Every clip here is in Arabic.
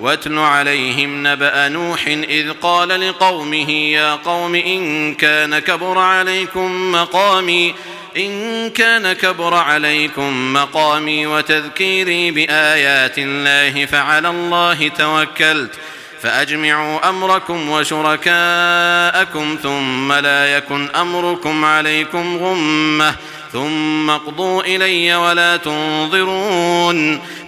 واتل عليهم نبأ نوح إذ قال لقومه يا قوم إن كان كبر عليكم مقامي إن كان كبر عليكم مقامي وتذكيري بآيات الله فعلى الله توكلت فأجمعوا أمركم وشركاءكم ثم لا يكن أمركم عليكم غمة ثم اقضوا إلي ولا تنظرون.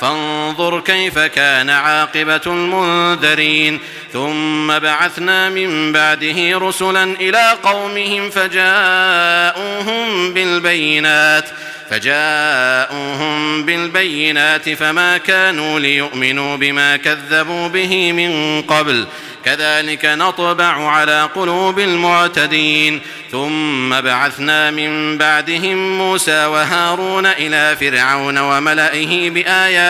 فانظر كيف كان عاقبة المنذرين ثم بعثنا من بعده رسلا إلى قومهم فجاءوهم بالبينات فجاءوهم بالبينات فما كانوا ليؤمنوا بما كذبوا به من قبل كذلك نطبع على قلوب المعتدين ثم بعثنا من بعدهم موسى وهارون إلى فرعون وملئه بآيات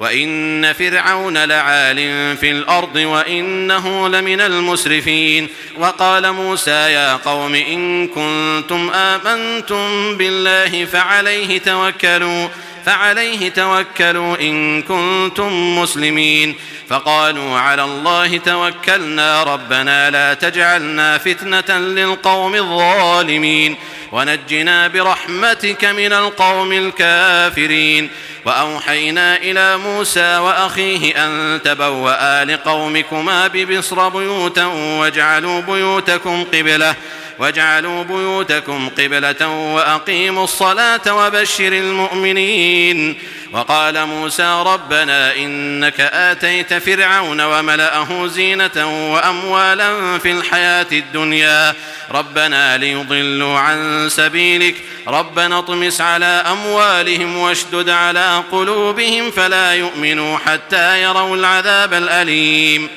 وإن فرعون لعال في الأرض وإنه لمن المسرفين وقال موسى يا قوم إن كنتم آمنتم بالله فعليه توكلوا فعليه توكلوا إن كنتم مسلمين فقالوا على الله توكلنا ربنا لا تجعلنا فتنة للقوم الظالمين ونجنا برحمتك من القوم الكافرين وأوحينا إلى موسى وأخيه أن تبوأ لقومكما ببصر بيوتا واجعلوا بيوتكم قبلة واجعلوا بيوتكم قبلة وأقيموا الصلاة وبشر المؤمنين. وقال موسى ربنا إنك آتيت فرعون وملأه زينة وأموالا في الحياة الدنيا. ربنا ليضلوا عن سبيلك ربنا اطمس على أموالهم واشدد على قلوبهم فلا يؤمنوا حتى يروا العذاب الأليم.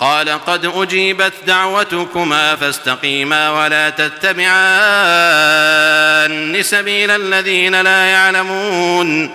قال قد أجيبت دعوتكما فاستقيما ولا تتبعان سبيل الذين لا يعلمون.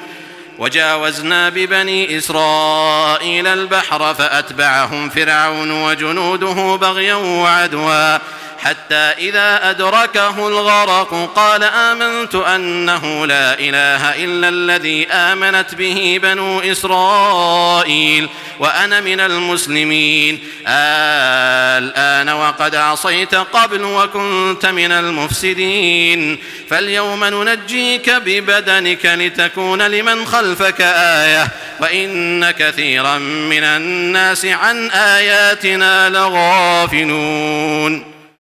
وجاوزنا ببني إسرائيل البحر فأتبعهم فرعون وجنوده بغيا وعدوا. حتى إذا أدركه الغرق قال آمنت أنه لا إله إلا الذي آمنت به بنو إسرائيل وأنا من المسلمين. الآن وقد عصيت قبل وكنت من المفسدين. فاليوم ننجيك ببدنك لتكون لمن خلفك آية. وإن كثيرا من الناس عن آياتنا لغافلون.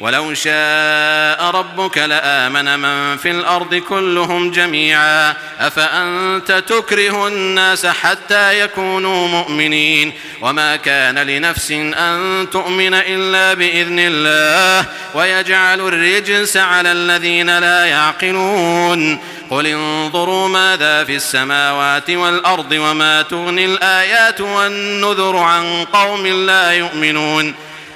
ولو شاء ربك لآمن من في الأرض كلهم جميعا. أفأنت تكره الناس حتى يكونوا مؤمنين؟ وما كان لنفس أن تؤمن إلا بإذن الله. ويجعل الرجس على الذين لا يعقلون. قل انظروا ماذا في السماوات والأرض وما تغني الآيات والنذر عن قوم لا يؤمنون.